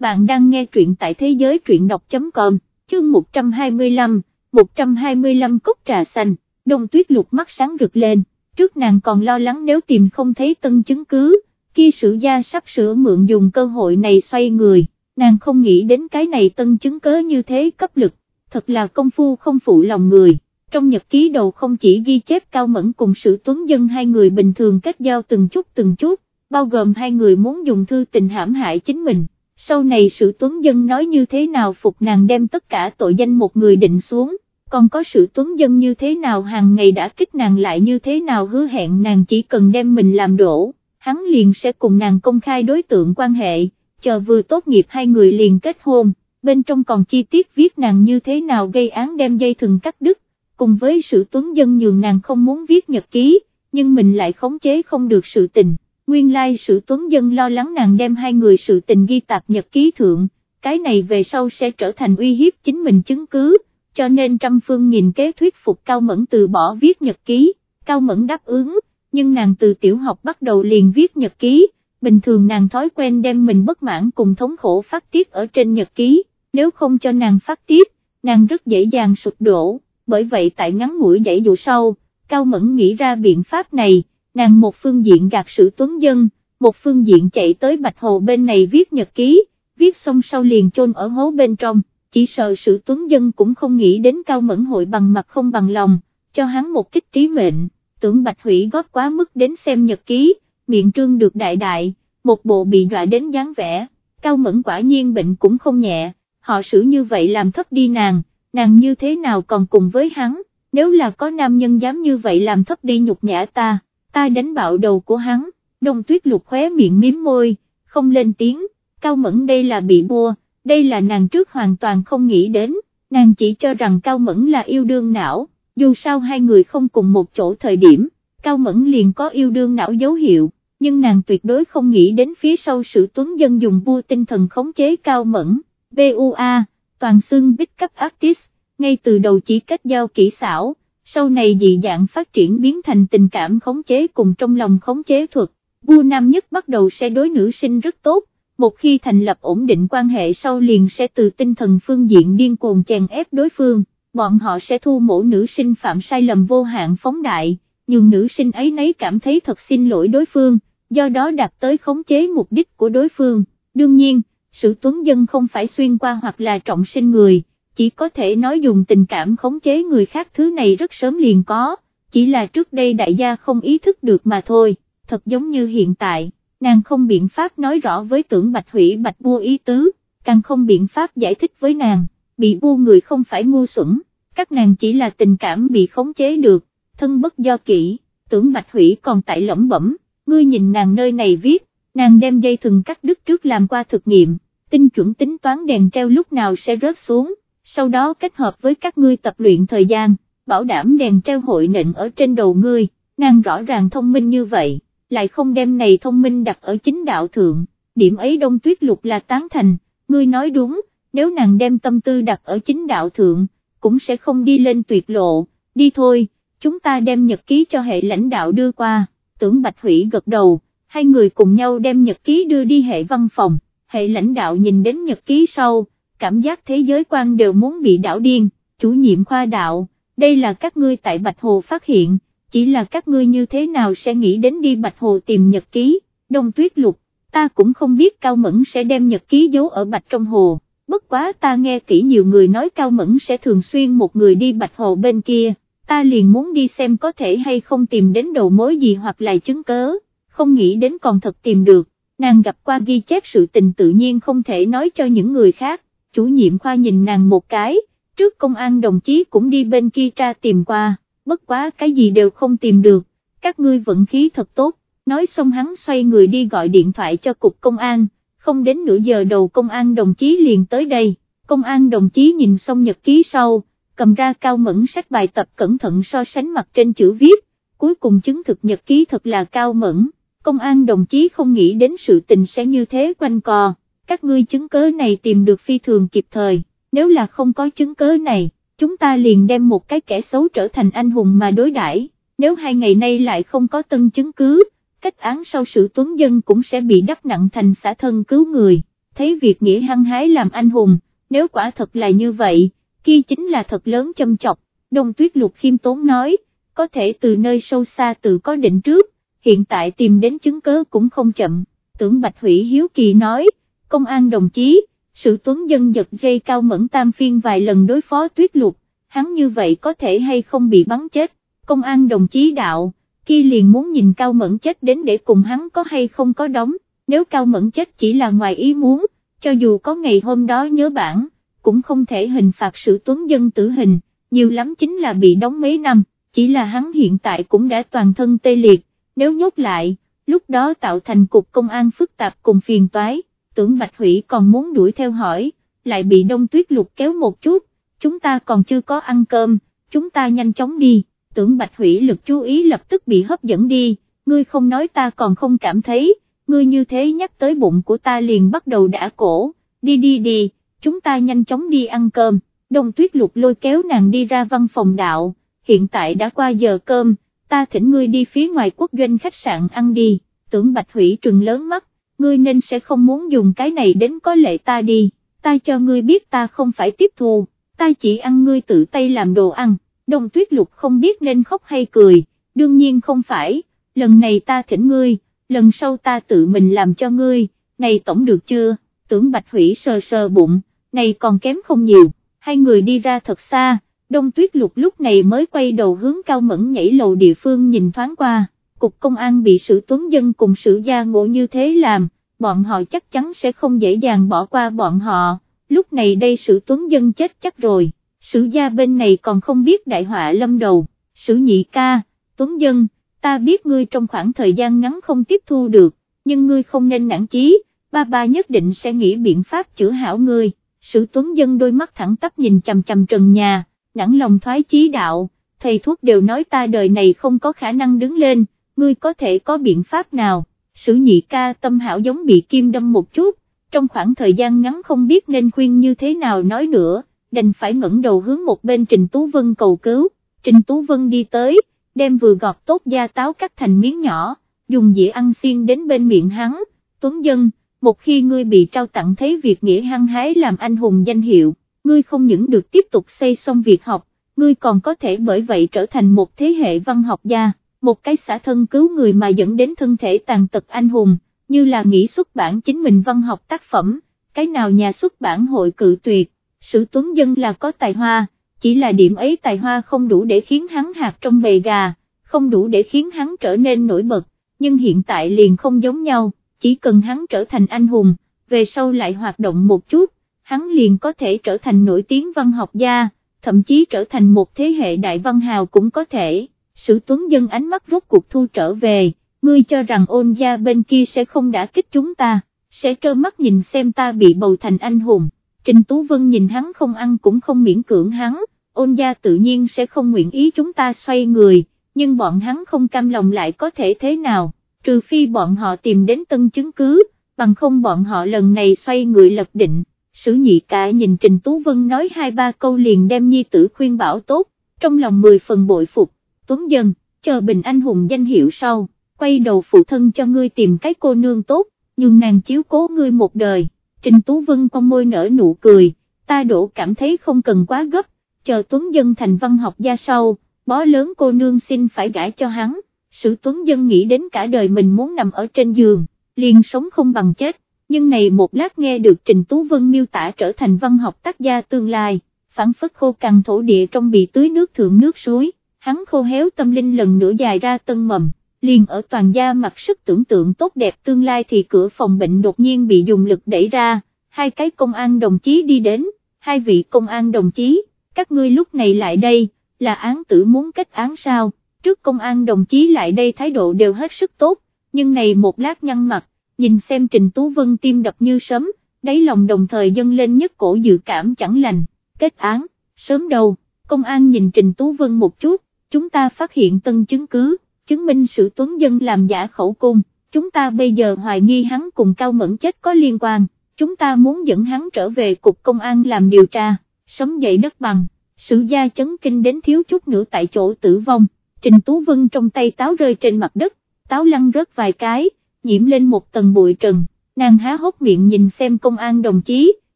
bạn đang nghe truyện tại thế giới truyện đọc.com, chương 125, 125 cốc trà xanh, đông tuyết lục mắt sáng rực lên, trước nàng còn lo lắng nếu tìm không thấy tân chứng cứ, khi sử gia sắp sửa mượn dùng cơ hội này xoay người, nàng không nghĩ đến cái này tân chứng cớ như thế cấp lực, thật là công phu không phụ lòng người. Trong nhật ký đầu không chỉ ghi chép cao mẫn cùng sự tuấn dân hai người bình thường kết giao từng chút từng chút, bao gồm hai người muốn dùng thư tình hãm hại chính mình, sau này sự tuấn dân nói như thế nào phục nàng đem tất cả tội danh một người định xuống, còn có sự tuấn dân như thế nào hàng ngày đã kích nàng lại như thế nào hứa hẹn nàng chỉ cần đem mình làm đổ, hắn liền sẽ cùng nàng công khai đối tượng quan hệ, chờ vừa tốt nghiệp hai người liền kết hôn, bên trong còn chi tiết viết nàng như thế nào gây án đem dây thừng cắt đứt, cùng với sự tuấn dân nhường nàng không muốn viết nhật ký, nhưng mình lại khống chế không được sự tình nguyên lai sự tuấn dân lo lắng nàng đem hai người sự tình ghi tạc nhật ký thượng, cái này về sau sẽ trở thành uy hiếp chính mình chứng cứ, cho nên trăm phương nghìn kế thuyết phục Cao Mẫn từ bỏ viết nhật ký, Cao Mẫn đáp ứng, nhưng nàng từ tiểu học bắt đầu liền viết nhật ký, bình thường nàng thói quen đem mình bất mãn cùng thống khổ phát tiết ở trên nhật ký, nếu không cho nàng phát tiết, nàng rất dễ dàng sụp đổ, bởi vậy tại ngắn ngủi dãy dụ sau, Cao Mẫn nghĩ ra biện pháp này nàng một phương diện gạt sự tuấn dân, một phương diện chạy tới Bạch Hồ bên này viết nhật ký, viết xong sau liền chôn ở hố bên trong, chỉ sợ sự tuấn dân cũng không nghĩ đến cao mẫn hội bằng mặt không bằng lòng, cho hắn một kích trí mệnh, tưởng Bạch Hủy góp quá mức đến xem nhật ký, miệng trương được đại đại, một bộ bị dọa đến dáng vẻ, cao mẫn quả nhiên bệnh cũng không nhẹ, họ xử như vậy làm thấp đi nàng, nàng như thế nào còn cùng với hắn, nếu là có nam nhân dám như vậy làm thấp đi nhục nhã ta ta đánh bạo đầu của hắn, đông tuyết lục khóe miệng miếm môi, không lên tiếng, cao mẫn đây là bị bua, đây là nàng trước hoàn toàn không nghĩ đến, nàng chỉ cho rằng cao mẫn là yêu đương não, dù sao hai người không cùng một chỗ thời điểm, cao mẫn liền có yêu đương não dấu hiệu, nhưng nàng tuyệt đối không nghĩ đến phía sau sự tuấn dân dùng vua tinh thần khống chế cao mẫn, BUA, toàn xương bích cấp artist, ngay từ đầu chỉ kết giao kỹ xảo sau này dị dạng phát triển biến thành tình cảm khống chế cùng trong lòng khống chế thuật, vua nam nhất bắt đầu sẽ đối nữ sinh rất tốt, một khi thành lập ổn định quan hệ sau liền sẽ từ tinh thần phương diện điên cuồng chèn ép đối phương, bọn họ sẽ thu mổ nữ sinh phạm sai lầm vô hạn phóng đại, nhưng nữ sinh ấy nấy cảm thấy thật xin lỗi đối phương, do đó đạt tới khống chế mục đích của đối phương, đương nhiên, sự tuấn dân không phải xuyên qua hoặc là trọng sinh người chỉ có thể nói dùng tình cảm khống chế người khác thứ này rất sớm liền có, chỉ là trước đây đại gia không ý thức được mà thôi, thật giống như hiện tại, nàng không biện pháp nói rõ với tưởng bạch hủy bạch bua ý tứ, càng không biện pháp giải thích với nàng, bị bua người không phải ngu xuẩn, các nàng chỉ là tình cảm bị khống chế được, thân bất do kỹ, tưởng bạch hủy còn tại lẩm bẩm, ngươi nhìn nàng nơi này viết, nàng đem dây thừng cắt đứt trước làm qua thực nghiệm, tinh chuẩn tính toán đèn treo lúc nào sẽ rớt xuống sau đó kết hợp với các ngươi tập luyện thời gian, bảo đảm đèn treo hội nịnh ở trên đầu ngươi, nàng rõ ràng thông minh như vậy, lại không đem này thông minh đặt ở chính đạo thượng, điểm ấy đông tuyết lục là tán thành, ngươi nói đúng, nếu nàng đem tâm tư đặt ở chính đạo thượng, cũng sẽ không đi lên tuyệt lộ, đi thôi, chúng ta đem nhật ký cho hệ lãnh đạo đưa qua, tưởng Bạch Hủy gật đầu, hai người cùng nhau đem nhật ký đưa đi hệ văn phòng, hệ lãnh đạo nhìn đến nhật ký sau, cảm giác thế giới quan đều muốn bị đảo điên, chủ nhiệm khoa đạo, đây là các ngươi tại Bạch Hồ phát hiện, chỉ là các ngươi như thế nào sẽ nghĩ đến đi Bạch Hồ tìm nhật ký, đông tuyết lục, ta cũng không biết Cao Mẫn sẽ đem nhật ký giấu ở Bạch trong hồ, bất quá ta nghe kỹ nhiều người nói Cao Mẫn sẽ thường xuyên một người đi Bạch Hồ bên kia, ta liền muốn đi xem có thể hay không tìm đến đầu mối gì hoặc là chứng cớ, không nghĩ đến còn thật tìm được, nàng gặp qua ghi chép sự tình tự nhiên không thể nói cho những người khác chủ nhiệm khoa nhìn nàng một cái, trước công an đồng chí cũng đi bên kia tra tìm qua, bất quá cái gì đều không tìm được, các ngươi vận khí thật tốt, nói xong hắn xoay người đi gọi điện thoại cho cục công an, không đến nửa giờ đầu công an đồng chí liền tới đây, công an đồng chí nhìn xong nhật ký sau, cầm ra cao mẫn sách bài tập cẩn thận so sánh mặt trên chữ viết, cuối cùng chứng thực nhật ký thật là cao mẫn, công an đồng chí không nghĩ đến sự tình sẽ như thế quanh co các ngươi chứng cớ này tìm được phi thường kịp thời, nếu là không có chứng cớ này, chúng ta liền đem một cái kẻ xấu trở thành anh hùng mà đối đãi. nếu hai ngày nay lại không có tân chứng cứ, cách án sau sự tuấn dân cũng sẽ bị đắp nặng thành xã thân cứu người, thấy việc nghĩa hăng hái làm anh hùng, nếu quả thật là như vậy, kia chính là thật lớn châm chọc, đông tuyết lục khiêm tốn nói, có thể từ nơi sâu xa tự có định trước, hiện tại tìm đến chứng cớ cũng không chậm, tưởng Bạch Hủy Hiếu Kỳ nói, công an đồng chí, sự tuấn dân giật dây cao mẫn tam phiên vài lần đối phó tuyết lục, hắn như vậy có thể hay không bị bắn chết, công an đồng chí đạo, kia liền muốn nhìn cao mẫn chết đến để cùng hắn có hay không có đóng, nếu cao mẫn chết chỉ là ngoài ý muốn, cho dù có ngày hôm đó nhớ bản, cũng không thể hình phạt sự tuấn dân tử hình, nhiều lắm chính là bị đóng mấy năm, chỉ là hắn hiện tại cũng đã toàn thân tê liệt, nếu nhốt lại, lúc đó tạo thành cục công an phức tạp cùng phiền toái, tưởng Bạch Hủy còn muốn đuổi theo hỏi, lại bị đông tuyết lục kéo một chút, chúng ta còn chưa có ăn cơm, chúng ta nhanh chóng đi, tưởng Bạch Hủy lực chú ý lập tức bị hấp dẫn đi, ngươi không nói ta còn không cảm thấy, ngươi như thế nhắc tới bụng của ta liền bắt đầu đã cổ, đi đi đi, chúng ta nhanh chóng đi ăn cơm, đông tuyết lục lôi kéo nàng đi ra văn phòng đạo, hiện tại đã qua giờ cơm, ta thỉnh ngươi đi phía ngoài quốc doanh khách sạn ăn đi, tưởng Bạch Hủy trừng lớn mắt, ngươi nên sẽ không muốn dùng cái này đến có lệ ta đi, ta cho ngươi biết ta không phải tiếp thu, ta chỉ ăn ngươi tự tay làm đồ ăn, đông tuyết lục không biết nên khóc hay cười, đương nhiên không phải, lần này ta thỉnh ngươi, lần sau ta tự mình làm cho ngươi, này tổng được chưa, tưởng Bạch Hủy sờ sờ bụng, này còn kém không nhiều, hai người đi ra thật xa Đông tuyết lục lúc này mới quay đầu hướng cao mẫn nhảy lầu địa phương nhìn thoáng qua, cục công an bị Sử tuấn dân cùng Sử gia ngộ như thế làm, bọn họ chắc chắn sẽ không dễ dàng bỏ qua bọn họ, lúc này đây Sử tuấn dân chết chắc rồi, sử gia bên này còn không biết đại họa lâm đầu, sử nhị ca, tuấn dân, ta biết ngươi trong khoảng thời gian ngắn không tiếp thu được, nhưng ngươi không nên nản chí, ba ba nhất định sẽ nghĩ biện pháp chữa hảo ngươi, sử tuấn dân đôi mắt thẳng tắp nhìn chầm chầm trần nhà nản lòng thoái chí đạo, thầy thuốc đều nói ta đời này không có khả năng đứng lên, ngươi có thể có biện pháp nào, sử nhị ca tâm hảo giống bị kim đâm một chút, trong khoảng thời gian ngắn không biết nên khuyên như thế nào nói nữa, đành phải ngẩng đầu hướng một bên Trình Tú Vân cầu cứu, Trình Tú Vân đi tới, đem vừa gọt tốt da táo cắt thành miếng nhỏ, dùng dĩa ăn xiên đến bên miệng hắn, Tuấn Dân, một khi ngươi bị trao tặng thấy việc nghĩa hăng hái làm anh hùng danh hiệu, ngươi không những được tiếp tục xây xong việc học, ngươi còn có thể bởi vậy trở thành một thế hệ văn học gia, một cái xã thân cứu người mà dẫn đến thân thể tàn tật anh hùng, như là nghĩ xuất bản chính mình văn học tác phẩm, cái nào nhà xuất bản hội cự tuyệt, sự tuấn dân là có tài hoa, chỉ là điểm ấy tài hoa không đủ để khiến hắn hạt trong bề gà, không đủ để khiến hắn trở nên nổi bật, nhưng hiện tại liền không giống nhau, chỉ cần hắn trở thành anh hùng, về sau lại hoạt động một chút, hắn liền có thể trở thành nổi tiếng văn học gia, thậm chí trở thành một thế hệ đại văn hào cũng có thể, sử tuấn dân ánh mắt rốt cuộc thu trở về, ngươi cho rằng ôn gia bên kia sẽ không đã kích chúng ta, sẽ trơ mắt nhìn xem ta bị bầu thành anh hùng, Trình Tú Vân nhìn hắn không ăn cũng không miễn cưỡng hắn, ôn gia tự nhiên sẽ không nguyện ý chúng ta xoay người, nhưng bọn hắn không cam lòng lại có thể thế nào, trừ phi bọn họ tìm đến tân chứng cứ, bằng không bọn họ lần này xoay người lập định. Sử nhị cả nhìn Trình Tú Vân nói hai ba câu liền đem nhi tử khuyên bảo tốt, trong lòng mười phần bội phục, tuấn dân, chờ bình anh hùng danh hiệu sau, quay đầu phụ thân cho ngươi tìm cái cô nương tốt, nhưng nàng chiếu cố ngươi một đời, Trình Tú Vân con môi nở nụ cười, ta đổ cảm thấy không cần quá gấp, chờ tuấn dân thành văn học gia sau, bó lớn cô nương xin phải gãi cho hắn, sử tuấn dân nghĩ đến cả đời mình muốn nằm ở trên giường, liền sống không bằng chết. Nhưng này một lát nghe được Trình Tú Vân miêu tả trở thành văn học tác gia tương lai, phản phất khô cằn thổ địa trong bị tưới nước thượng nước suối, hắn khô héo tâm linh lần nữa dài ra tân mầm, liền ở toàn gia mặc sức tưởng tượng tốt đẹp tương lai thì cửa phòng bệnh đột nhiên bị dùng lực đẩy ra, hai cái công an đồng chí đi đến, hai vị công an đồng chí, các ngươi lúc này lại đây, là án tử muốn kết án sao, trước công an đồng chí lại đây thái độ đều hết sức tốt, nhưng này một lát nhăn mặt, nhìn xem Trình Tú Vân tim đập như sấm, đáy lòng đồng thời dâng lên nhất cổ dự cảm chẳng lành, kết án, sớm đầu, công an nhìn Trình Tú Vân một chút, chúng ta phát hiện tân chứng cứ, chứng minh sự tuấn dân làm giả khẩu cung, chúng ta bây giờ hoài nghi hắn cùng Cao Mẫn chết có liên quan, chúng ta muốn dẫn hắn trở về cục công an làm điều tra, sống dậy đất bằng, sự gia chấn kinh đến thiếu chút nữa tại chỗ tử vong, Trình Tú Vân trong tay táo rơi trên mặt đất, táo lăn rớt vài cái, nhiễm lên một tầng bụi trần, nàng há hốc miệng nhìn xem công an đồng chí,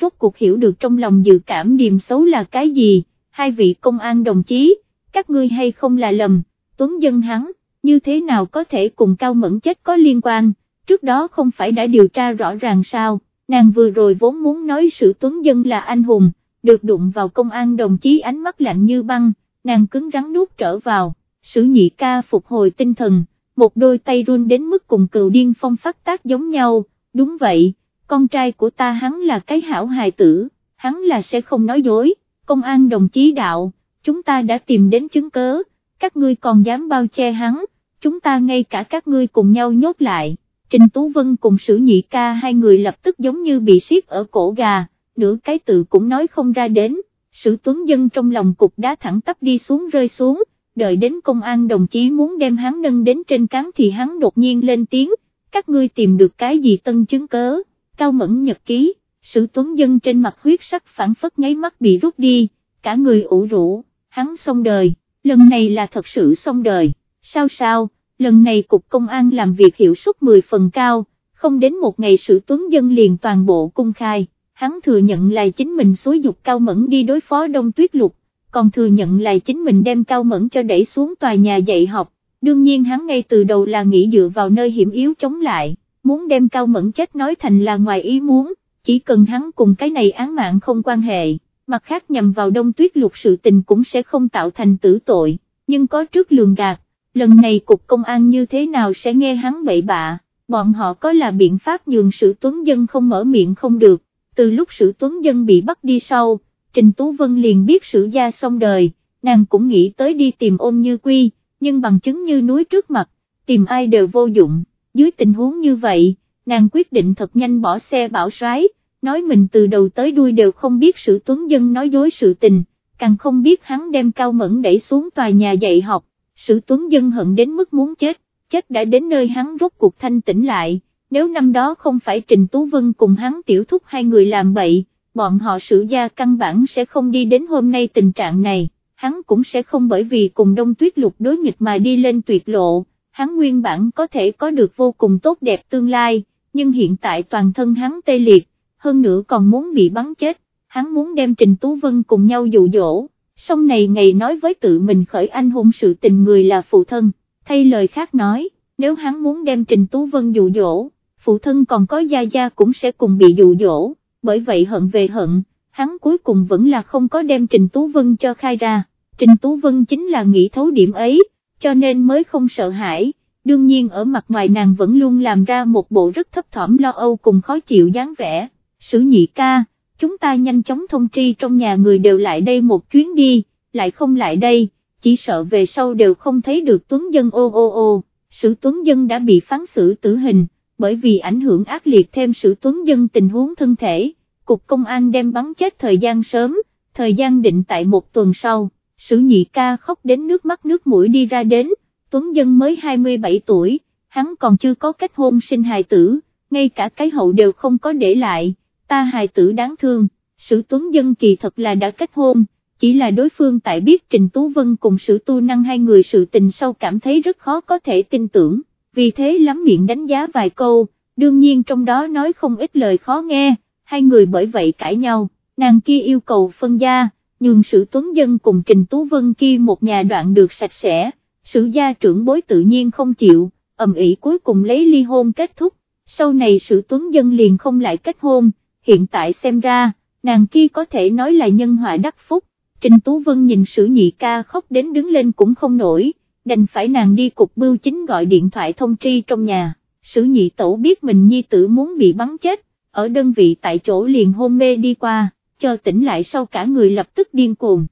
rốt cuộc hiểu được trong lòng dự cảm điềm xấu là cái gì, hai vị công an đồng chí, các ngươi hay không là lầm, tuấn dân hắn, như thế nào có thể cùng cao mẫn chết có liên quan, trước đó không phải đã điều tra rõ ràng sao, nàng vừa rồi vốn muốn nói sự tuấn dân là anh hùng, được đụng vào công an đồng chí ánh mắt lạnh như băng, nàng cứng rắn nuốt trở vào, sử nhị ca phục hồi tinh thần, một đôi tay run đến mức cùng cựu điên phong phát tác giống nhau, đúng vậy, con trai của ta hắn là cái hảo hài tử, hắn là sẽ không nói dối, công an đồng chí đạo, chúng ta đã tìm đến chứng cớ, các ngươi còn dám bao che hắn, chúng ta ngay cả các ngươi cùng nhau nhốt lại. Trình Tú Vân cùng sử nhị ca hai người lập tức giống như bị siết ở cổ gà, nửa cái tự cũng nói không ra đến, sử tuấn dân trong lòng cục đá thẳng tắp đi xuống rơi xuống, đợi đến công an đồng chí muốn đem hắn nâng đến trên cán thì hắn đột nhiên lên tiếng, các ngươi tìm được cái gì tân chứng cớ, cao mẫn nhật ký, sử tuấn dân trên mặt huyết sắc phản phất nháy mắt bị rút đi, cả người ủ rũ, hắn xong đời, lần này là thật sự xong đời, sao sao, lần này cục công an làm việc hiệu suất 10 phần cao, không đến một ngày sự tuấn dân liền toàn bộ cung khai, hắn thừa nhận là chính mình xối dục cao mẫn đi đối phó đông tuyết lục, còn thừa nhận là chính mình đem cao mẫn cho đẩy xuống tòa nhà dạy học, đương nhiên hắn ngay từ đầu là nghĩ dựa vào nơi hiểm yếu chống lại, muốn đem cao mẫn chết nói thành là ngoài ý muốn, chỉ cần hắn cùng cái này án mạng không quan hệ, mặt khác nhằm vào đông tuyết lục sự tình cũng sẽ không tạo thành tử tội, nhưng có trước lường gạt, lần này cục công an như thế nào sẽ nghe hắn bậy bạ, bọn họ có là biện pháp nhường sự tuấn dân không mở miệng không được, từ lúc sự tuấn dân bị bắt đi sau Trình Tú Vân liền biết sử gia xong đời, nàng cũng nghĩ tới đi tìm ôn như quy, nhưng bằng chứng như núi trước mặt, tìm ai đều vô dụng, dưới tình huống như vậy, nàng quyết định thật nhanh bỏ xe bảo soái, nói mình từ đầu tới đuôi đều không biết sự tuấn dân nói dối sự tình, càng không biết hắn đem cao mẫn đẩy xuống tòa nhà dạy học, sự tuấn dân hận đến mức muốn chết, chết đã đến nơi hắn rốt cuộc thanh tỉnh lại, nếu năm đó không phải Trình Tú Vân cùng hắn tiểu thúc hai người làm bậy, bọn họ sử gia căn bản sẽ không đi đến hôm nay tình trạng này, hắn cũng sẽ không bởi vì cùng đông tuyết lục đối nghịch mà đi lên tuyệt lộ, hắn nguyên bản có thể có được vô cùng tốt đẹp tương lai, nhưng hiện tại toàn thân hắn tê liệt, hơn nữa còn muốn bị bắn chết, hắn muốn đem Trình Tú Vân cùng nhau dụ dỗ, song này ngày nói với tự mình khởi anh hùng sự tình người là phụ thân, thay lời khác nói, nếu hắn muốn đem Trình Tú Vân dụ dỗ, phụ thân còn có gia gia cũng sẽ cùng bị dụ dỗ. Bởi vậy hận về hận, hắn cuối cùng vẫn là không có đem Trình Tú Vân cho khai ra, Trình Tú Vân chính là nghĩ thấu điểm ấy, cho nên mới không sợ hãi, đương nhiên ở mặt ngoài nàng vẫn luôn làm ra một bộ rất thấp thỏm lo âu cùng khó chịu dáng vẻ, sử nhị ca, chúng ta nhanh chóng thông tri trong nhà người đều lại đây một chuyến đi, lại không lại đây, chỉ sợ về sau đều không thấy được Tuấn Dân ô ô ô, sử Tuấn Dân đã bị phán xử tử hình bởi vì ảnh hưởng ác liệt thêm Sử tuấn dân tình huống thân thể, cục công an đem bắn chết thời gian sớm, thời gian định tại một tuần sau, sử nhị ca khóc đến nước mắt nước mũi đi ra đến, tuấn dân mới 27 tuổi, hắn còn chưa có kết hôn sinh hài tử, ngay cả cái hậu đều không có để lại, ta hài tử đáng thương, sử tuấn dân kỳ thật là đã kết hôn, chỉ là đối phương tại biết Trình Tú Vân cùng sử tu năng hai người sự tình sau cảm thấy rất khó có thể tin tưởng vì thế lắm miệng đánh giá vài câu, đương nhiên trong đó nói không ít lời khó nghe, hai người bởi vậy cãi nhau, nàng kia yêu cầu phân gia, nhường Sử tuấn dân cùng Trình Tú Vân kia một nhà đoạn được sạch sẽ, Sử gia trưởng bối tự nhiên không chịu, ầm ĩ cuối cùng lấy ly hôn kết thúc, sau này sự tuấn dân liền không lại kết hôn, hiện tại xem ra, nàng kia có thể nói là nhân họa đắc phúc, Trình Tú Vân nhìn sử nhị ca khóc đến đứng lên cũng không nổi đành phải nàng đi cục bưu chính gọi điện thoại thông tri trong nhà, sử nhị tổ biết mình nhi tử muốn bị bắn chết, ở đơn vị tại chỗ liền hôn mê đi qua, chờ tỉnh lại sau cả người lập tức điên cuồng.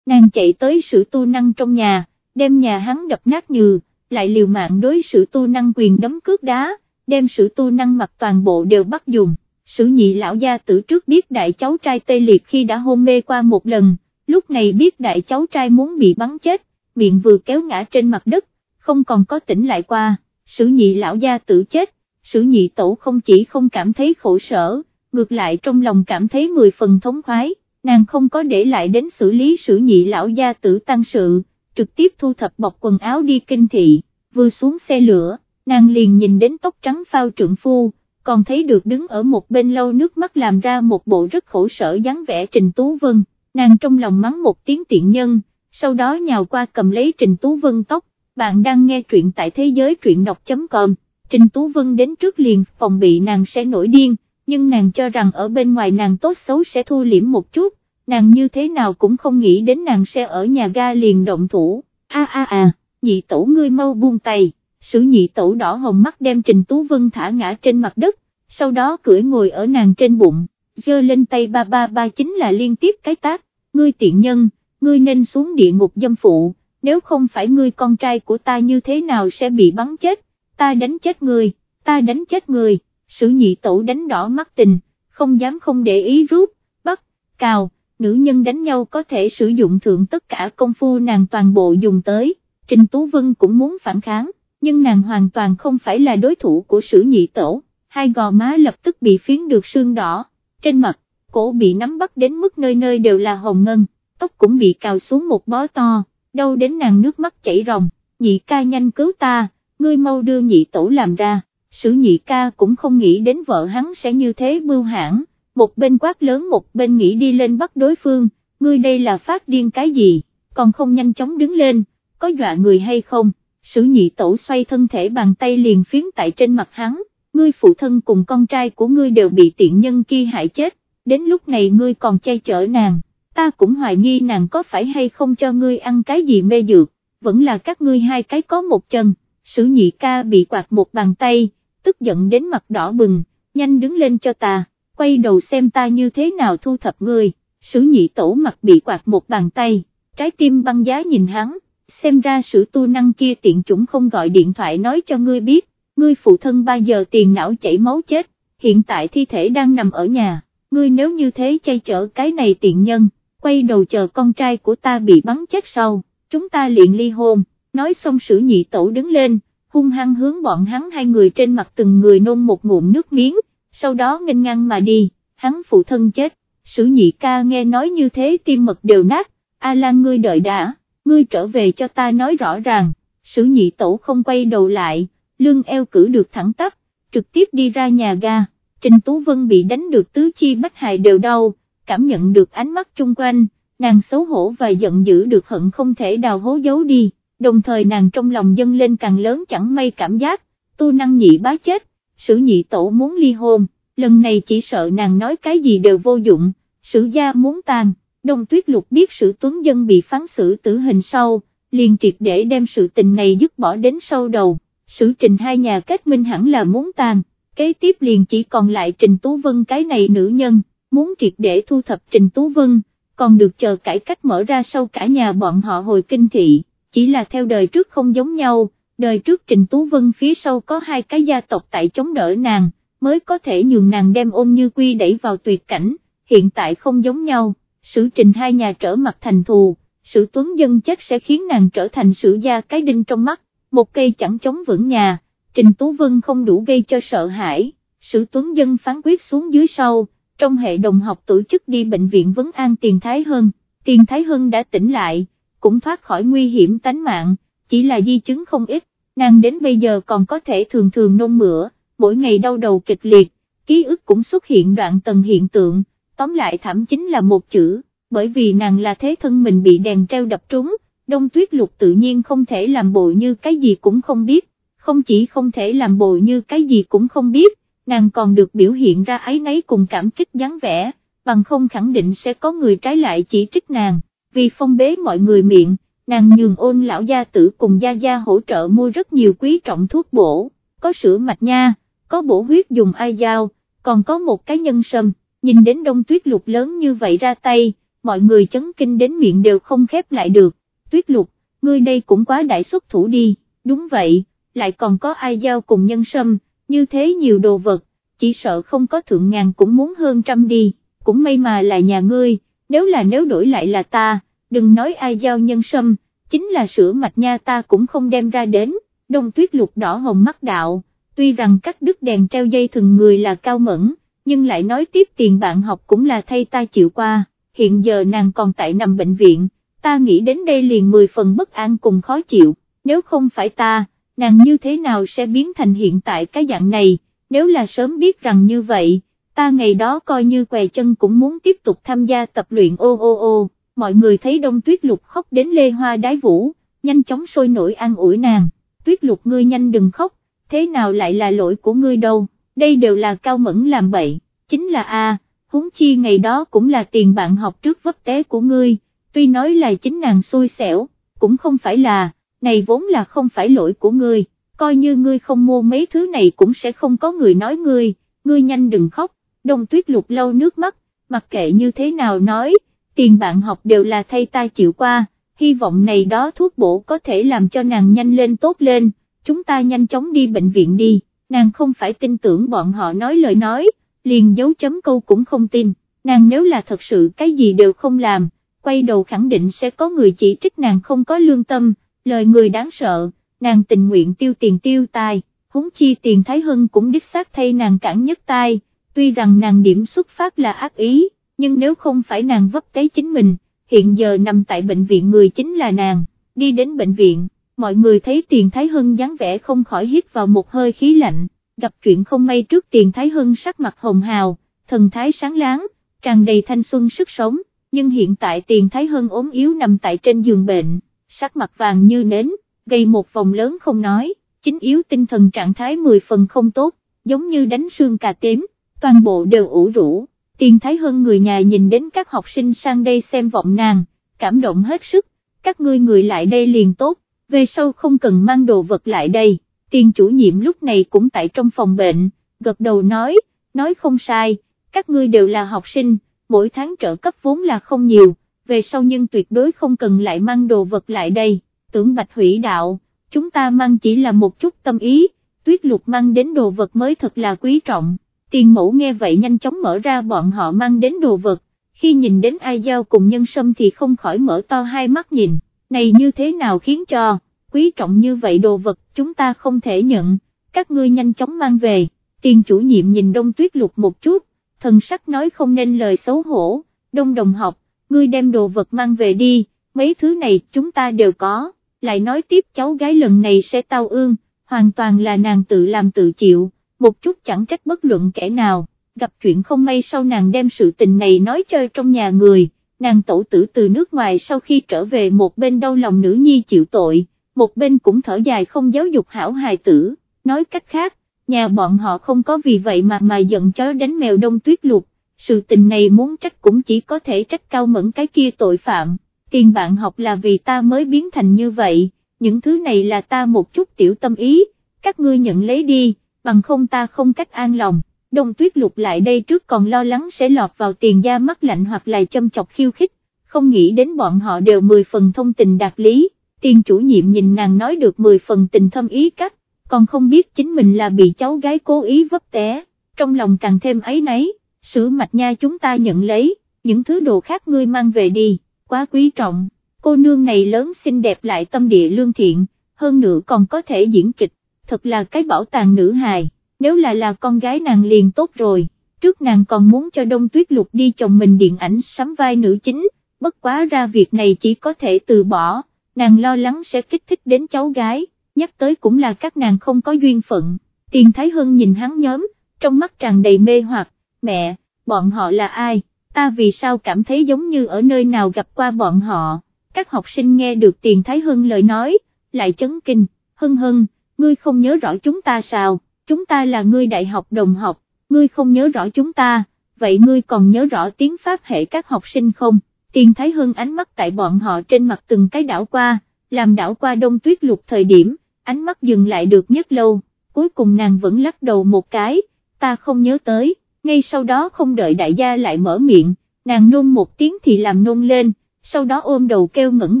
Nàng chạy tới sử tu năng trong nhà, đem nhà hắn đập nát như, lại liều mạng đối sử tu năng quyền đấm cước đá, đem sử tu năng mặt toàn bộ đều bắt dùng. Sử nhị lão gia tử trước biết đại cháu trai tê liệt khi đã hôn mê qua một lần, lúc này biết đại cháu trai muốn bị bắn chết, miệng vừa kéo ngã trên mặt đất, không còn có tỉnh lại qua, sử nhị lão gia tử chết, sử nhị tổ không chỉ không cảm thấy khổ sở, ngược lại trong lòng cảm thấy mười phần thống khoái, nàng không có để lại đến xử lý sử nhị lão gia tử tăng sự, trực tiếp thu thập bọc quần áo đi kinh thị, vừa xuống xe lửa, nàng liền nhìn đến tóc trắng phao trượng phu, còn thấy được đứng ở một bên lâu nước mắt làm ra một bộ rất khổ sở dáng vẻ Trình Tú Vân, nàng trong lòng mắng một tiếng tiện nhân, sau đó nhào qua cầm lấy Trình Tú Vân tóc, bạn đang nghe truyện tại thế giới truyện đọc.com, Trình Tú Vân đến trước liền phòng bị nàng sẽ nổi điên, nhưng nàng cho rằng ở bên ngoài nàng tốt xấu sẽ thu liễm một chút, nàng như thế nào cũng không nghĩ đến nàng sẽ ở nhà ga liền động thủ, a a a, nhị tổ ngươi mau buông tay, sử nhị tổ đỏ hồng mắt đem Trình Tú Vân thả ngã trên mặt đất, sau đó cưỡi ngồi ở nàng trên bụng, giơ lên tay ba ba ba chính là liên tiếp cái tác, ngươi tiện nhân, ngươi nên xuống địa ngục dâm phụ, nếu không phải ngươi con trai của ta như thế nào sẽ bị bắn chết, ta đánh chết ngươi, ta đánh chết ngươi, sử nhị tổ đánh đỏ mắt tình, không dám không để ý rút, bắt, cào, nữ nhân đánh nhau có thể sử dụng thượng tất cả công phu nàng toàn bộ dùng tới, Trình Tú Vân cũng muốn phản kháng, nhưng nàng hoàn toàn không phải là đối thủ của sử nhị tổ, hai gò má lập tức bị phiến được sương đỏ, trên mặt, cổ bị nắm bắt đến mức nơi nơi đều là hồng ngân, tóc cũng bị cào xuống một bó to, đâu đến nàng nước mắt chảy ròng, nhị ca nhanh cứu ta, ngươi mau đưa nhị tổ làm ra, sử nhị ca cũng không nghĩ đến vợ hắn sẽ như thế bưu hãn, một bên quát lớn một bên nghĩ đi lên bắt đối phương, ngươi đây là phát điên cái gì, còn không nhanh chóng đứng lên, có dọa người hay không, sử nhị tổ xoay thân thể bàn tay liền phiến tại trên mặt hắn, ngươi phụ thân cùng con trai của ngươi đều bị tiện nhân kia hại chết, đến lúc này ngươi còn chay chở nàng, ta cũng hoài nghi nàng có phải hay không cho ngươi ăn cái gì mê dược, vẫn là các ngươi hai cái có một chân, sử nhị ca bị quạt một bàn tay, tức giận đến mặt đỏ bừng, nhanh đứng lên cho ta, quay đầu xem ta như thế nào thu thập ngươi, sử nhị tổ mặt bị quạt một bàn tay, trái tim băng giá nhìn hắn, xem ra sử tu năng kia tiện chủng không gọi điện thoại nói cho ngươi biết, ngươi phụ thân ba giờ tiền não chảy máu chết, hiện tại thi thể đang nằm ở nhà, ngươi nếu như thế chay chở cái này tiện nhân, quay đầu chờ con trai của ta bị bắn chết sau, chúng ta liền ly hôn, nói xong sử nhị tổ đứng lên, hung hăng hướng bọn hắn hai người trên mặt từng người nôn một ngụm nước miếng, sau đó nghênh ngang mà đi, hắn phụ thân chết, sử nhị ca nghe nói như thế tim mật đều nát, A Lan ngươi đợi đã, ngươi trở về cho ta nói rõ ràng, sử nhị tổ không quay đầu lại, lương eo cử được thẳng tắp, trực tiếp đi ra nhà ga, Trình Tú Vân bị đánh được tứ chi bách hài đều đau, cảm nhận được ánh mắt chung quanh, nàng xấu hổ và giận dữ được hận không thể đào hố giấu đi, đồng thời nàng trong lòng dâng lên càng lớn chẳng may cảm giác, tu năng nhị bá chết, sử nhị tổ muốn ly hôn, lần này chỉ sợ nàng nói cái gì đều vô dụng, sử gia muốn tàn, đông tuyết lục biết sử tuấn dân bị phán xử tử hình sau, liền triệt để đem sự tình này dứt bỏ đến sâu đầu, sử trình hai nhà kết minh hẳn là muốn tàn, kế tiếp liền chỉ còn lại trình Tú Vân cái này nữ nhân, muốn triệt để thu thập trình Tú Vân, còn được chờ cải cách mở ra sau cả nhà bọn họ hồi kinh thị, chỉ là theo đời trước không giống nhau, đời trước trình Tú Vân phía sau có hai cái gia tộc tại chống đỡ nàng, mới có thể nhường nàng đem ôn như quy đẩy vào tuyệt cảnh, hiện tại không giống nhau, sử trình hai nhà trở mặt thành thù, sự tuấn dân chắc sẽ khiến nàng trở thành sử gia cái đinh trong mắt, một cây chẳng chống vững nhà, trình Tú Vân không đủ gây cho sợ hãi, sử tuấn dân phán quyết xuống dưới sau, trong hệ đồng học tổ chức đi bệnh viện vấn an Tiền Thái Hân, Tiền Thái Hân đã tỉnh lại, cũng thoát khỏi nguy hiểm tánh mạng, chỉ là di chứng không ít, nàng đến bây giờ còn có thể thường thường nôn mửa, mỗi ngày đau đầu kịch liệt, ký ức cũng xuất hiện đoạn tầng hiện tượng, tóm lại thảm chính là một chữ, bởi vì nàng là thế thân mình bị đèn treo đập trúng, đông tuyết lục tự nhiên không thể làm bộ như cái gì cũng không biết, không chỉ không thể làm bộ như cái gì cũng không biết, nàng còn được biểu hiện ra ấy nấy cùng cảm kích dáng vẻ, bằng không khẳng định sẽ có người trái lại chỉ trích nàng, vì phong bế mọi người miệng, nàng nhường ôn lão gia tử cùng gia gia hỗ trợ mua rất nhiều quý trọng thuốc bổ, có sữa mạch nha, có bổ huyết dùng ai dao, còn có một cái nhân sâm, nhìn đến đông tuyết lục lớn như vậy ra tay, mọi người chấn kinh đến miệng đều không khép lại được, tuyết lục, ngươi đây cũng quá đại xuất thủ đi, đúng vậy, lại còn có ai giao cùng nhân sâm, như thế nhiều đồ vật, chỉ sợ không có thượng ngàn cũng muốn hơn trăm đi, cũng may mà là nhà ngươi, nếu là nếu đổi lại là ta, đừng nói ai giao nhân sâm, chính là sữa mạch nha ta cũng không đem ra đến, đông tuyết lục đỏ hồng mắt đạo, tuy rằng các đứt đèn treo dây thừng người là cao mẫn, nhưng lại nói tiếp tiền bạn học cũng là thay ta chịu qua, hiện giờ nàng còn tại nằm bệnh viện, ta nghĩ đến đây liền 10 phần bất an cùng khó chịu, nếu không phải ta, nàng như thế nào sẽ biến thành hiện tại cái dạng này, nếu là sớm biết rằng như vậy, ta ngày đó coi như què chân cũng muốn tiếp tục tham gia tập luyện ô ô ô, mọi người thấy đông tuyết lục khóc đến lê hoa đái vũ, nhanh chóng sôi nổi an ủi nàng, tuyết lục ngươi nhanh đừng khóc, thế nào lại là lỗi của ngươi đâu, đây đều là cao mẫn làm bậy, chính là a huống chi ngày đó cũng là tiền bạn học trước vấp té của ngươi, tuy nói là chính nàng xui xẻo, cũng không phải là, này vốn là không phải lỗi của ngươi, coi như ngươi không mua mấy thứ này cũng sẽ không có người nói ngươi, ngươi nhanh đừng khóc, đông tuyết lục lâu nước mắt, mặc kệ như thế nào nói, tiền bạn học đều là thay ta chịu qua, hy vọng này đó thuốc bổ có thể làm cho nàng nhanh lên tốt lên, chúng ta nhanh chóng đi bệnh viện đi, nàng không phải tin tưởng bọn họ nói lời nói, liền dấu chấm câu cũng không tin, nàng nếu là thật sự cái gì đều không làm, quay đầu khẳng định sẽ có người chỉ trích nàng không có lương tâm, lời người đáng sợ, nàng tình nguyện tiêu tiền tiêu tài, huống chi tiền Thái Hưng cũng đích xác thay nàng cản nhất tai, tuy rằng nàng điểm xuất phát là ác ý, nhưng nếu không phải nàng vấp tế chính mình, hiện giờ nằm tại bệnh viện người chính là nàng, đi đến bệnh viện, mọi người thấy tiền Thái Hưng dáng vẻ không khỏi hít vào một hơi khí lạnh, gặp chuyện không may trước tiền Thái Hưng sắc mặt hồng hào, thần thái sáng láng, tràn đầy thanh xuân sức sống, nhưng hiện tại tiền Thái Hưng ốm yếu nằm tại trên giường bệnh, sắc mặt vàng như nến, gây một vòng lớn không nói, chính yếu tinh thần trạng thái 10 phần không tốt, giống như đánh xương cà tím, toàn bộ đều ủ rũ, tiền Thái Hưng người nhà nhìn đến các học sinh sang đây xem vọng nàng, cảm động hết sức, các ngươi người lại đây liền tốt, về sau không cần mang đồ vật lại đây. Tiền chủ nhiệm lúc này cũng tại trong phòng bệnh, gật đầu nói, nói không sai, các ngươi đều là học sinh, mỗi tháng trợ cấp vốn là không nhiều, về sau nhưng tuyệt đối không cần lại mang đồ vật lại đây, tưởng bạch hủy đạo, chúng ta mang chỉ là một chút tâm ý, tuyết lục mang đến đồ vật mới thật là quý trọng, tiền mẫu nghe vậy nhanh chóng mở ra bọn họ mang đến đồ vật, khi nhìn đến ai giao cùng nhân sâm thì không khỏi mở to hai mắt nhìn, này như thế nào khiến cho quý trọng như vậy đồ vật chúng ta không thể nhận, các ngươi nhanh chóng mang về, tiền chủ nhiệm nhìn đông tuyết lục một chút, thần sắc nói không nên lời xấu hổ, đông đồng học, ngươi đem đồ vật mang về đi, mấy thứ này chúng ta đều có, lại nói tiếp cháu gái lần này sẽ tao ương, hoàn toàn là nàng tự làm tự chịu, một chút chẳng trách bất luận kẻ nào, gặp chuyện không may sau nàng đem sự tình này nói chơi trong nhà người, nàng tổ tử từ nước ngoài sau khi trở về một bên đau lòng nữ nhi chịu tội một bên cũng thở dài không giáo dục hảo hài tử, nói cách khác, nhà bọn họ không có vì vậy mà mà giận chó đánh mèo đông tuyết lục, sự tình này muốn trách cũng chỉ có thể trách cao mẫn cái kia tội phạm, tiền bạn học là vì ta mới biến thành như vậy, những thứ này là ta một chút tiểu tâm ý, các ngươi nhận lấy đi, bằng không ta không cách an lòng. Đông tuyết lục lại đây trước còn lo lắng sẽ lọt vào tiền gia mắt lạnh hoặc là châm chọc khiêu khích, không nghĩ đến bọn họ đều mười phần thông tình đạt lý. Tiên chủ nhiệm nhìn nàng nói được 10 phần tình thâm ý cách, còn không biết chính mình là bị cháu gái cố ý vấp té, trong lòng càng thêm ấy nấy, sữa mạch nha chúng ta nhận lấy, những thứ đồ khác ngươi mang về đi, quá quý trọng, cô nương này lớn xinh đẹp lại tâm địa lương thiện, hơn nữa còn có thể diễn kịch, thật là cái bảo tàng nữ hài, nếu là là con gái nàng liền tốt rồi, trước nàng còn muốn cho đông tuyết lục đi chồng mình điện ảnh sắm vai nữ chính, bất quá ra việc này chỉ có thể từ bỏ nàng lo lắng sẽ kích thích đến cháu gái, nhắc tới cũng là các nàng không có duyên phận, tiền Thái Hưng nhìn hắn nhóm, trong mắt tràn đầy mê hoặc, mẹ, bọn họ là ai, ta vì sao cảm thấy giống như ở nơi nào gặp qua bọn họ, các học sinh nghe được tiền Thái Hưng lời nói, lại chấn kinh, hưng hưng, ngươi không nhớ rõ chúng ta sao, chúng ta là ngươi đại học đồng học, ngươi không nhớ rõ chúng ta, vậy ngươi còn nhớ rõ tiếng Pháp hệ các học sinh không? Tiền Thái Hưng ánh mắt tại bọn họ trên mặt từng cái đảo qua, làm đảo qua đông tuyết lục thời điểm, ánh mắt dừng lại được nhất lâu, cuối cùng nàng vẫn lắc đầu một cái, ta không nhớ tới, ngay sau đó không đợi đại gia lại mở miệng, nàng nôn một tiếng thì làm nôn lên, sau đó ôm đầu kêu ngẩng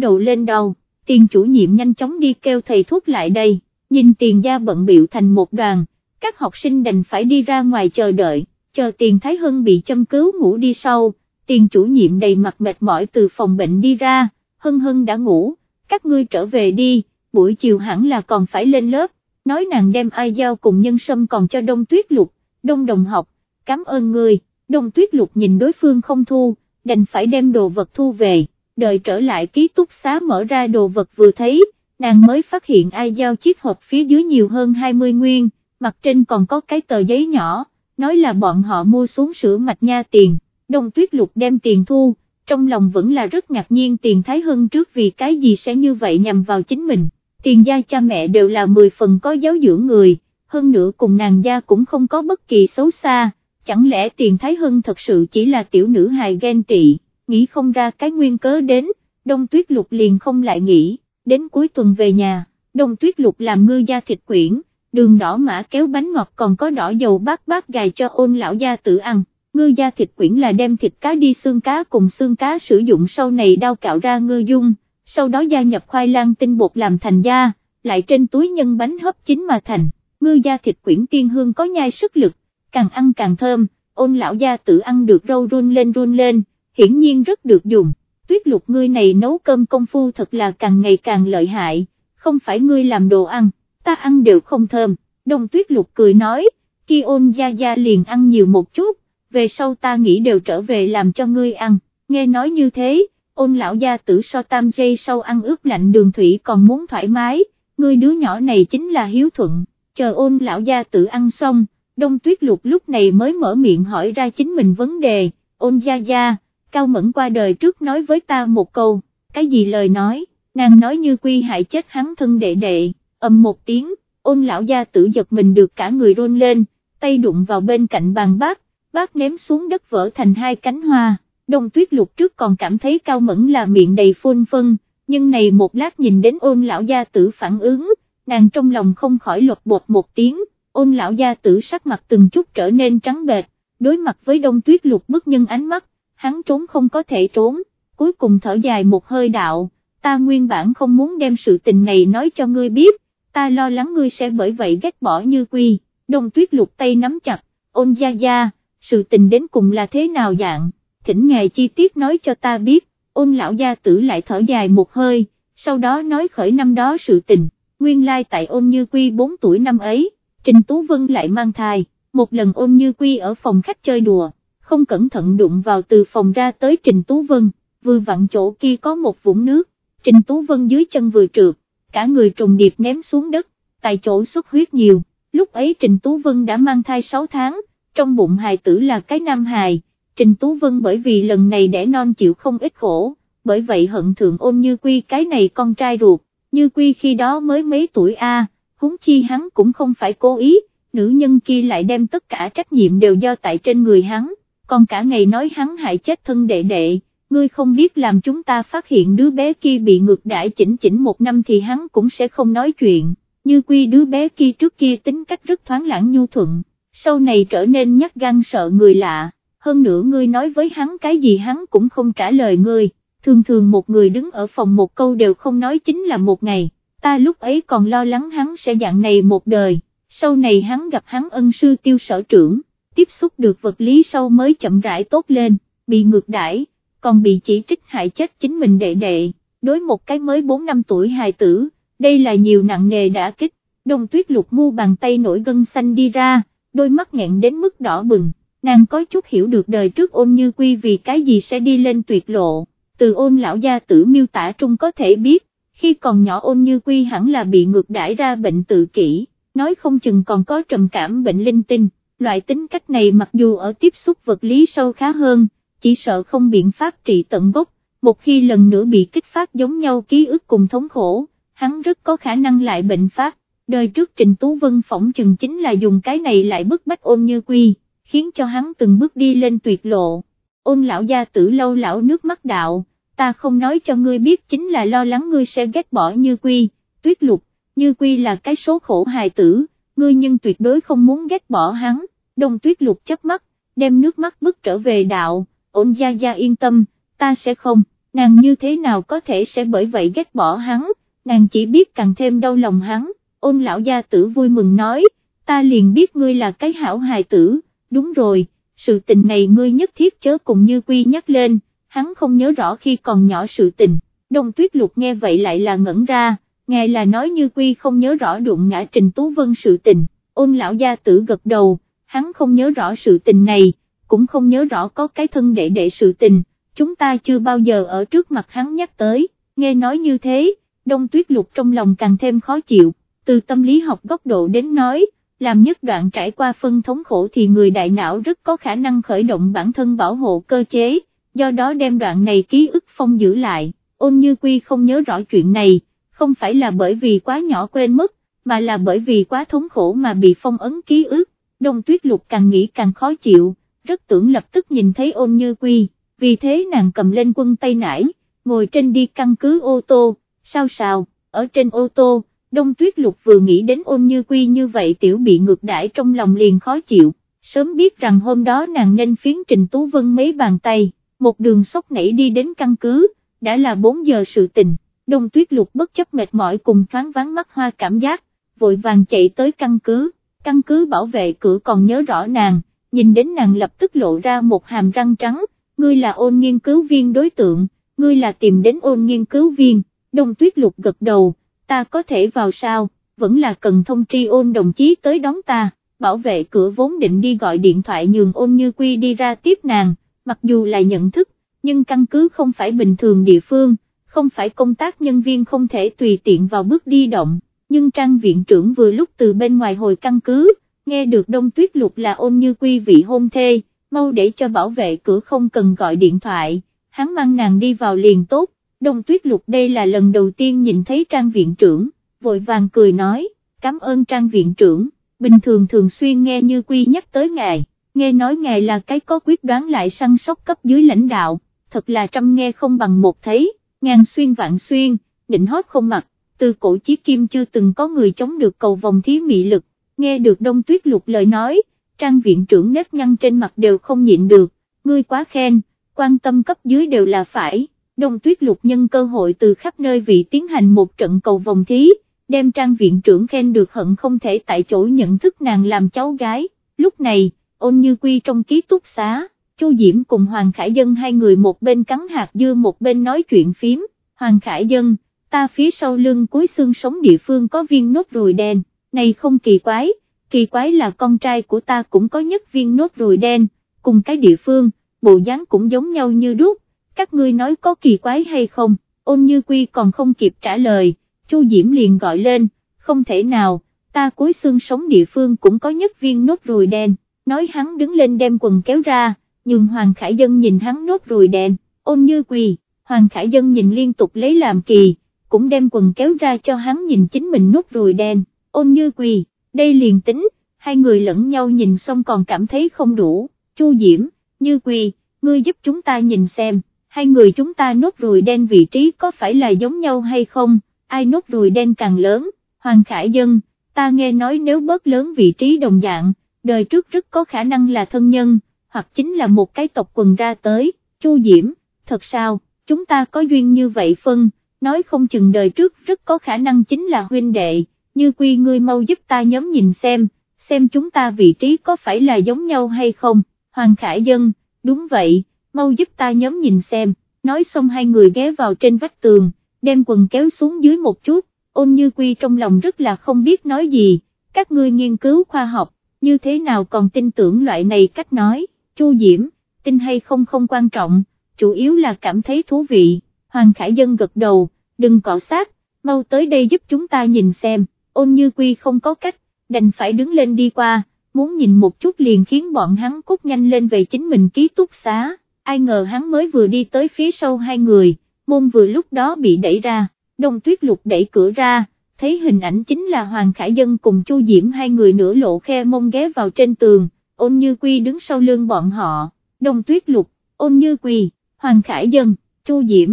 đầu lên đầu, tiền chủ nhiệm nhanh chóng đi kêu thầy thuốc lại đây, nhìn tiền gia bận biểu thành một đoàn, các học sinh đành phải đi ra ngoài chờ đợi, chờ tiền Thái Hưng bị châm cứu ngủ đi sau tiền chủ nhiệm đầy mặt mệt mỏi từ phòng bệnh đi ra, hân hân đã ngủ, các ngươi trở về đi, buổi chiều hẳn là còn phải lên lớp, nói nàng đem ai giao cùng nhân sâm còn cho đông tuyết lục, đông đồng học, cảm ơn người. đông tuyết lục nhìn đối phương không thu, đành phải đem đồ vật thu về, đợi trở lại ký túc xá mở ra đồ vật vừa thấy, nàng mới phát hiện ai giao chiếc hộp phía dưới nhiều hơn 20 nguyên, mặt trên còn có cái tờ giấy nhỏ, nói là bọn họ mua xuống sữa mạch nha tiền, đông tuyết lục đem tiền thu, trong lòng vẫn là rất ngạc nhiên tiền Thái Hưng trước vì cái gì sẽ như vậy nhằm vào chính mình, tiền gia cha mẹ đều là 10 phần có giáo dưỡng người, hơn nữa cùng nàng gia cũng không có bất kỳ xấu xa, chẳng lẽ tiền Thái Hưng thật sự chỉ là tiểu nữ hài ghen tị, nghĩ không ra cái nguyên cớ đến, đông tuyết lục liền không lại nghĩ, đến cuối tuần về nhà, đông tuyết lục làm ngư gia thịt quyển, đường đỏ mã kéo bánh ngọt còn có đỏ dầu bát bát gài cho ôn lão gia tử ăn ngư gia thịt quyển là đem thịt cá đi xương cá cùng xương cá sử dụng sau này đao cạo ra ngư dung, sau đó gia nhập khoai lang tinh bột làm thành da, lại trên túi nhân bánh hấp chín mà thành, ngư gia thịt quyển tiên hương có nhai sức lực, càng ăn càng thơm, ôn lão gia tự ăn được râu run lên run lên, hiển nhiên rất được dùng, tuyết lục ngươi này nấu cơm công phu thật là càng ngày càng lợi hại, không phải ngươi làm đồ ăn, ta ăn đều không thơm, đồng tuyết lục cười nói, khi ôn gia gia liền ăn nhiều một chút, về sau ta nghĩ đều trở về làm cho ngươi ăn, nghe nói như thế, ôn lão gia tử so tam giây sau ăn ướp lạnh đường thủy còn muốn thoải mái, ngươi đứa nhỏ này chính là hiếu thuận, chờ ôn lão gia tử ăn xong, đông tuyết lục lúc này mới mở miệng hỏi ra chính mình vấn đề, ôn gia gia, cao mẫn qua đời trước nói với ta một câu, cái gì lời nói, nàng nói như quy hại chết hắn thân đệ đệ, ầm một tiếng, ôn lão gia tử giật mình được cả người rôn lên, tay đụng vào bên cạnh bàn bát, bác ném xuống đất vỡ thành hai cánh hoa, đông tuyết lục trước còn cảm thấy cao mẫn là miệng đầy phun phân, nhưng này một lát nhìn đến ôn lão gia tử phản ứng, nàng trong lòng không khỏi lột bột một tiếng, ôn lão gia tử sắc mặt từng chút trở nên trắng bệch, đối mặt với đông tuyết lục bức nhân ánh mắt, hắn trốn không có thể trốn, cuối cùng thở dài một hơi đạo, ta nguyên bản không muốn đem sự tình này nói cho ngươi biết, ta lo lắng ngươi sẽ bởi vậy ghét bỏ như quy, đông tuyết lục tay nắm chặt, ôn gia gia, sự tình đến cùng là thế nào dạng, thỉnh ngài chi tiết nói cho ta biết, ôn lão gia tử lại thở dài một hơi, sau đó nói khởi năm đó sự tình, nguyên lai tại ôn như quy 4 tuổi năm ấy, Trình Tú Vân lại mang thai, một lần ôn như quy ở phòng khách chơi đùa, không cẩn thận đụng vào từ phòng ra tới Trình Tú Vân, vừa vặn chỗ kia có một vũng nước, Trình Tú Vân dưới chân vừa trượt, cả người trùng điệp ném xuống đất, tại chỗ xuất huyết nhiều, lúc ấy Trình Tú Vân đã mang thai 6 tháng, trong bụng hài tử là cái nam hài, Trình Tú Vân bởi vì lần này đẻ non chịu không ít khổ, bởi vậy hận thượng ôn như quy cái này con trai ruột, như quy khi đó mới mấy tuổi a, huống chi hắn cũng không phải cố ý, nữ nhân kia lại đem tất cả trách nhiệm đều do tại trên người hắn, còn cả ngày nói hắn hại chết thân đệ đệ, ngươi không biết làm chúng ta phát hiện đứa bé kia bị ngược đãi chỉnh chỉnh một năm thì hắn cũng sẽ không nói chuyện, như quy đứa bé kia trước kia tính cách rất thoáng lãng nhu thuận sau này trở nên nhát gan sợ người lạ, hơn nữa ngươi nói với hắn cái gì hắn cũng không trả lời ngươi, thường thường một người đứng ở phòng một câu đều không nói chính là một ngày, ta lúc ấy còn lo lắng hắn sẽ dạng này một đời, sau này hắn gặp hắn ân sư tiêu sở trưởng, tiếp xúc được vật lý sau mới chậm rãi tốt lên, bị ngược đãi, còn bị chỉ trích hại chết chính mình đệ đệ, đối một cái mới 4 năm tuổi hài tử, đây là nhiều nặng nề đã kích, đồng tuyết lục mu bàn tay nổi gân xanh đi ra, đôi mắt nghẹn đến mức đỏ bừng, nàng có chút hiểu được đời trước ôn như quy vì cái gì sẽ đi lên tuyệt lộ, từ ôn lão gia tử miêu tả trung có thể biết, khi còn nhỏ ôn như quy hẳn là bị ngược đãi ra bệnh tự kỷ, nói không chừng còn có trầm cảm bệnh linh tinh, loại tính cách này mặc dù ở tiếp xúc vật lý sâu khá hơn, chỉ sợ không biện pháp trị tận gốc, một khi lần nữa bị kích phát giống nhau ký ức cùng thống khổ, hắn rất có khả năng lại bệnh phát đời trước Trình Tú Vân phỏng chừng chính là dùng cái này lại bức bách ôn như quy, khiến cho hắn từng bước đi lên tuyệt lộ. Ôn lão gia tử lâu lão nước mắt đạo, ta không nói cho ngươi biết chính là lo lắng ngươi sẽ ghét bỏ như quy, tuyết lục, như quy là cái số khổ hài tử, ngươi nhưng tuyệt đối không muốn ghét bỏ hắn, đồng tuyết lục chấp mắt, đem nước mắt bước trở về đạo, ôn gia gia yên tâm, ta sẽ không, nàng như thế nào có thể sẽ bởi vậy ghét bỏ hắn, nàng chỉ biết càng thêm đau lòng hắn ôn lão gia tử vui mừng nói, ta liền biết ngươi là cái hảo hài tử, đúng rồi, sự tình này ngươi nhất thiết chớ cùng như quy nhắc lên, hắn không nhớ rõ khi còn nhỏ sự tình, đông tuyết lục nghe vậy lại là ngẩn ra, nghe là nói như quy không nhớ rõ đụng ngã trình tú vân sự tình, ôn lão gia tử gật đầu, hắn không nhớ rõ sự tình này, cũng không nhớ rõ có cái thân đệ đệ sự tình, chúng ta chưa bao giờ ở trước mặt hắn nhắc tới, nghe nói như thế, đông tuyết lục trong lòng càng thêm khó chịu từ tâm lý học góc độ đến nói, làm nhất đoạn trải qua phân thống khổ thì người đại não rất có khả năng khởi động bản thân bảo hộ cơ chế, do đó đem đoạn này ký ức phong giữ lại, ôn như quy không nhớ rõ chuyện này, không phải là bởi vì quá nhỏ quên mất, mà là bởi vì quá thống khổ mà bị phong ấn ký ức, đông tuyết lục càng nghĩ càng khó chịu, rất tưởng lập tức nhìn thấy ôn như quy, vì thế nàng cầm lên quân tay nải, ngồi trên đi căn cứ ô tô, sao sao, ở trên ô tô, đông tuyết lục vừa nghĩ đến ôn như quy như vậy tiểu bị ngược đãi trong lòng liền khó chịu, sớm biết rằng hôm đó nàng nên phiến Trình Tú Vân mấy bàn tay, một đường sốc nảy đi đến căn cứ, đã là 4 giờ sự tình, đông tuyết lục bất chấp mệt mỏi cùng thoáng vắng mắt hoa cảm giác, vội vàng chạy tới căn cứ, căn cứ bảo vệ cửa còn nhớ rõ nàng, nhìn đến nàng lập tức lộ ra một hàm răng trắng, ngươi là ôn nghiên cứu viên đối tượng, ngươi là tìm đến ôn nghiên cứu viên, đông tuyết lục gật đầu, ta có thể vào sao, vẫn là cần thông tri ôn đồng chí tới đón ta, bảo vệ cửa vốn định đi gọi điện thoại nhường ôn như quy đi ra tiếp nàng, mặc dù là nhận thức, nhưng căn cứ không phải bình thường địa phương, không phải công tác nhân viên không thể tùy tiện vào bước đi động, nhưng trang viện trưởng vừa lúc từ bên ngoài hồi căn cứ, nghe được đông tuyết lục là ôn như quy vị hôn thê, mau để cho bảo vệ cửa không cần gọi điện thoại, hắn mang nàng đi vào liền tốt, đông tuyết lục đây là lần đầu tiên nhìn thấy trang viện trưởng, vội vàng cười nói, cảm ơn trang viện trưởng, bình thường thường xuyên nghe như quy nhắc tới ngài, nghe nói ngài là cái có quyết đoán lại săn sóc cấp dưới lãnh đạo, thật là trăm nghe không bằng một thấy, ngàn xuyên vạn xuyên, định hót không mặc, từ cổ chí kim chưa từng có người chống được cầu vòng thí mị lực, nghe được đông tuyết lục lời nói, trang viện trưởng nếp nhăn trên mặt đều không nhịn được, ngươi quá khen, quan tâm cấp dưới đều là phải, đông tuyết lục nhân cơ hội từ khắp nơi vị tiến hành một trận cầu vòng thí, đem trang viện trưởng khen được hận không thể tại chỗ nhận thức nàng làm cháu gái, lúc này, ôn như quy trong ký túc xá, Chu Diễm cùng Hoàng Khải Dân hai người một bên cắn hạt dưa một bên nói chuyện phím, Hoàng Khải Dân, ta phía sau lưng cuối xương sống địa phương có viên nốt ruồi đen, này không kỳ quái, kỳ quái là con trai của ta cũng có nhất viên nốt ruồi đen, cùng cái địa phương, bộ dáng cũng giống nhau như đúc, các ngươi nói có kỳ quái hay không, ôn như quy còn không kịp trả lời, Chu Diễm liền gọi lên, không thể nào, ta cuối xương sống địa phương cũng có nhất viên nốt ruồi đen, nói hắn đứng lên đem quần kéo ra, nhưng Hoàng Khải Dân nhìn hắn nốt ruồi đen, ôn như quy, Hoàng Khải Dân nhìn liên tục lấy làm kỳ, cũng đem quần kéo ra cho hắn nhìn chính mình nốt ruồi đen, ôn như quy, đây liền tính, hai người lẫn nhau nhìn xong còn cảm thấy không đủ, chu diễm, như quy, ngươi giúp chúng ta nhìn xem, hai người chúng ta nốt ruồi đen vị trí có phải là giống nhau hay không, ai nốt ruồi đen càng lớn, Hoàng Khải Dân, ta nghe nói nếu bớt lớn vị trí đồng dạng, đời trước rất có khả năng là thân nhân, hoặc chính là một cái tộc quần ra tới, chu diễm, thật sao, chúng ta có duyên như vậy phân nói không chừng đời trước rất có khả năng chính là huynh đệ, như quy ngươi mau giúp ta nhóm nhìn xem, xem chúng ta vị trí có phải là giống nhau hay không, Hoàng Khải Dân, đúng vậy, mau giúp ta nhóm nhìn xem, nói xong hai người ghé vào trên vách tường, đem quần kéo xuống dưới một chút, ôn như quy trong lòng rất là không biết nói gì, các ngươi nghiên cứu khoa học, như thế nào còn tin tưởng loại này cách nói, Chu Diễm, tin hay không không quan trọng, chủ yếu là cảm thấy thú vị. Hoàng Khải Dân gật đầu, đừng cọ sát, mau tới đây giúp chúng ta nhìn xem, ôn như quy không có cách, đành phải đứng lên đi qua, muốn nhìn một chút liền khiến bọn hắn cút nhanh lên về chính mình ký túc xá, ai ngờ hắn mới vừa đi tới phía sau hai người, môn vừa lúc đó bị đẩy ra, đông tuyết lục đẩy cửa ra, thấy hình ảnh chính là Hoàng Khải Dân cùng Chu Diễm hai người nửa lộ khe mông ghé vào trên tường, ôn như quy đứng sau lưng bọn họ, đông tuyết lục, ôn như quy, Hoàng Khải Dân, Chu Diễm.